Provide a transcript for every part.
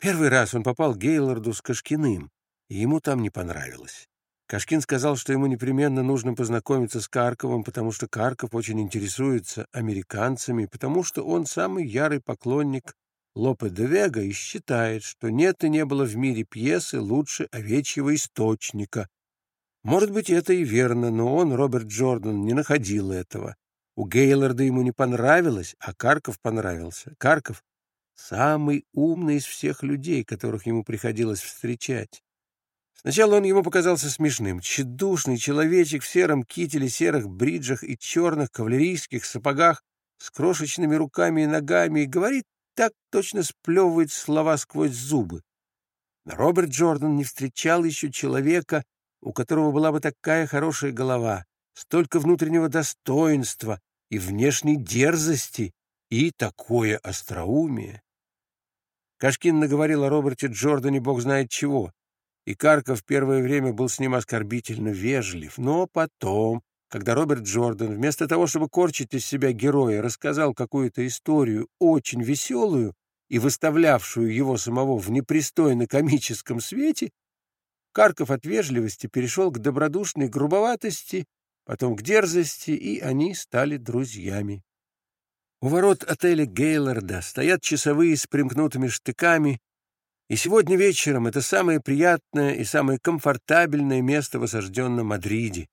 Первый раз он попал к Гейлорду с Кашкиным, и ему там не понравилось. Кашкин сказал, что ему непременно нужно познакомиться с Карковым, потому что Карков очень интересуется американцами, потому что он самый ярый поклонник Лопе де Вега и считает, что нет и не было в мире пьесы лучше овечьего источника. Может быть, это и верно, но он, Роберт Джордан, не находил этого. У Гейлорда ему не понравилось, а Карков понравился. Карков — самый умный из всех людей, которых ему приходилось встречать. Сначала он ему показался смешным. Тщедушный человечек в сером кителе, серых бриджах и черных кавалерийских сапогах с крошечными руками и ногами и говорит так, точно сплевывает слова сквозь зубы. Но Роберт Джордан не встречал еще человека, у которого была бы такая хорошая голова, столько внутреннего достоинства и внешней дерзости и такое остроумие. Кашкин наговорил о Роберте Джордане бог знает чего, и Карков первое время был с ним оскорбительно вежлив. Но потом, когда Роберт Джордан, вместо того, чтобы корчить из себя героя, рассказал какую-то историю очень веселую и выставлявшую его самого в непристойно-комическом свете, Карков от вежливости перешел к добродушной грубоватости, потом к дерзости, и они стали друзьями. У ворот отеля Гейлорда стоят часовые с примкнутыми штыками и сегодня вечером это самое приятное и самое комфортабельное место в осажденном Мадриде.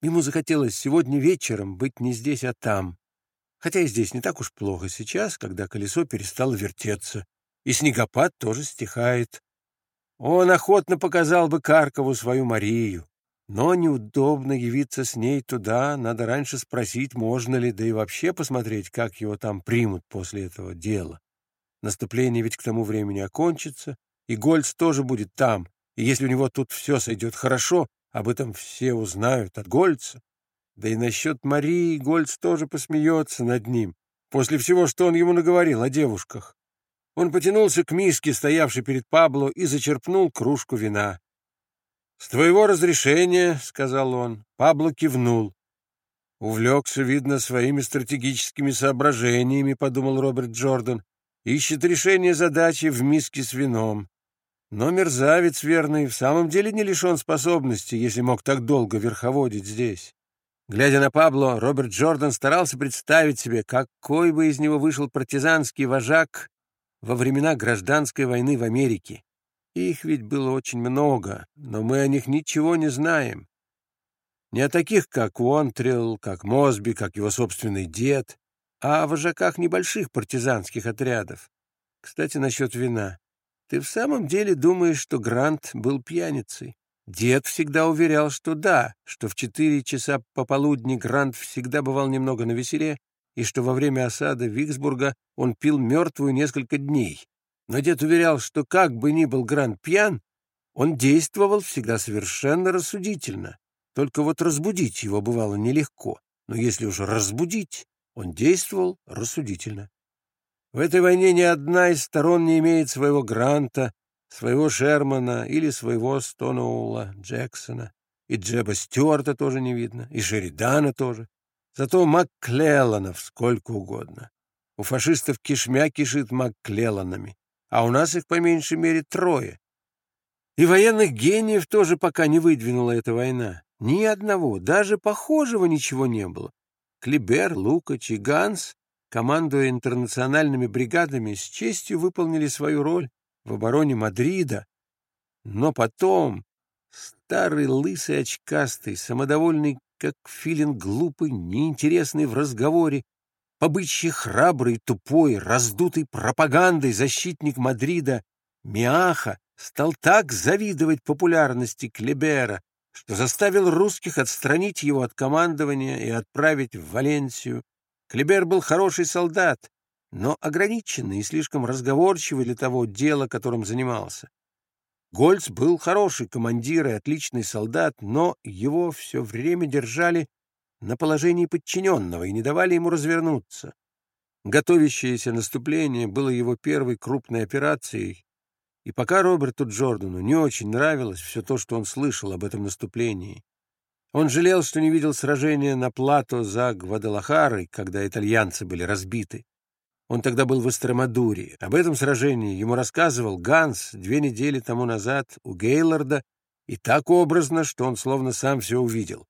Ему захотелось сегодня вечером быть не здесь, а там. Хотя и здесь не так уж плохо сейчас, когда колесо перестало вертеться, и снегопад тоже стихает. Он охотно показал бы Каркову свою Марию, но неудобно явиться с ней туда, надо раньше спросить, можно ли, да и вообще посмотреть, как его там примут после этого дела. Наступление ведь к тому времени окончится, и Гольц тоже будет там, и если у него тут все сойдет хорошо, об этом все узнают от Гольца. Да и насчет Марии Гольц тоже посмеется над ним, после всего, что он ему наговорил о девушках. Он потянулся к миске, стоявшей перед Пабло, и зачерпнул кружку вина. «С твоего разрешения», — сказал он, — Пабло кивнул. «Увлекся, видно, своими стратегическими соображениями», — подумал Роберт Джордан ищет решение задачи в миске с вином. Но мерзавец верный в самом деле не лишен способности, если мог так долго верховодить здесь. Глядя на Пабло, Роберт Джордан старался представить себе, какой бы из него вышел партизанский вожак во времена гражданской войны в Америке. Их ведь было очень много, но мы о них ничего не знаем. Не о таких, как Уонтрилл, как Мосби, как его собственный дед, а о вожаках небольших партизанских отрядов. Кстати, насчет вина. Ты в самом деле думаешь, что Грант был пьяницей? Дед всегда уверял, что да, что в четыре часа пополудни Грант всегда бывал немного навеселе, и что во время осады Виксбурга он пил мертвую несколько дней. Но дед уверял, что как бы ни был Грант пьян, он действовал всегда совершенно рассудительно. Только вот разбудить его бывало нелегко. Но если уж разбудить, он действовал рассудительно. В этой войне ни одна из сторон не имеет своего Гранта, своего Шермана или своего Стоноула Джексона. И Джеба Стюарта тоже не видно, и Шеридана тоже. Зато Макклелланов сколько угодно. У фашистов кишмя кишит Макклелланами, а у нас их по меньшей мере трое. И военных гениев тоже пока не выдвинула эта война. Ни одного, даже похожего ничего не было. Клибер, Лукач и Ганс, командуя интернациональными бригадами, с честью выполнили свою роль в обороне Мадрида. Но потом старый лысый очкастый, самодовольный, как филин глупый, неинтересный в разговоре, побычьи храбрый, тупой, раздутый пропагандой защитник Мадрида Миаха стал так завидовать популярности Клебера, что заставил русских отстранить его от командования и отправить в Валенсию. Клебер был хороший солдат, но ограниченный и слишком разговорчивый для того дела, которым занимался. Гольц был хороший командир и отличный солдат, но его все время держали на положении подчиненного и не давали ему развернуться. Готовящееся наступление было его первой крупной операцией, и пока Роберту Джордану не очень нравилось все то, что он слышал об этом наступлении, он жалел, что не видел сражения на плато за Гвадалахарой, когда итальянцы были разбиты. Он тогда был в Эстромадуре. Об этом сражении ему рассказывал Ганс две недели тому назад у Гейлорда, и так образно, что он словно сам все увидел.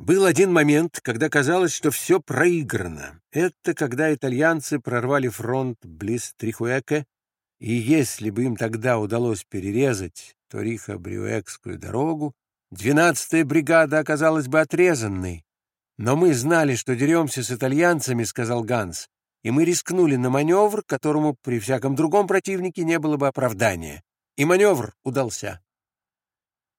Был один момент, когда казалось, что все проиграно. Это когда итальянцы прорвали фронт близ Трихуэке, и если бы им тогда удалось перерезать Ториха-Брюэкскую дорогу, 12-я бригада оказалась бы отрезанной. Но мы знали, что деремся с итальянцами, — сказал Ганс, и мы рискнули на маневр, которому при всяком другом противнике не было бы оправдания. И маневр удался.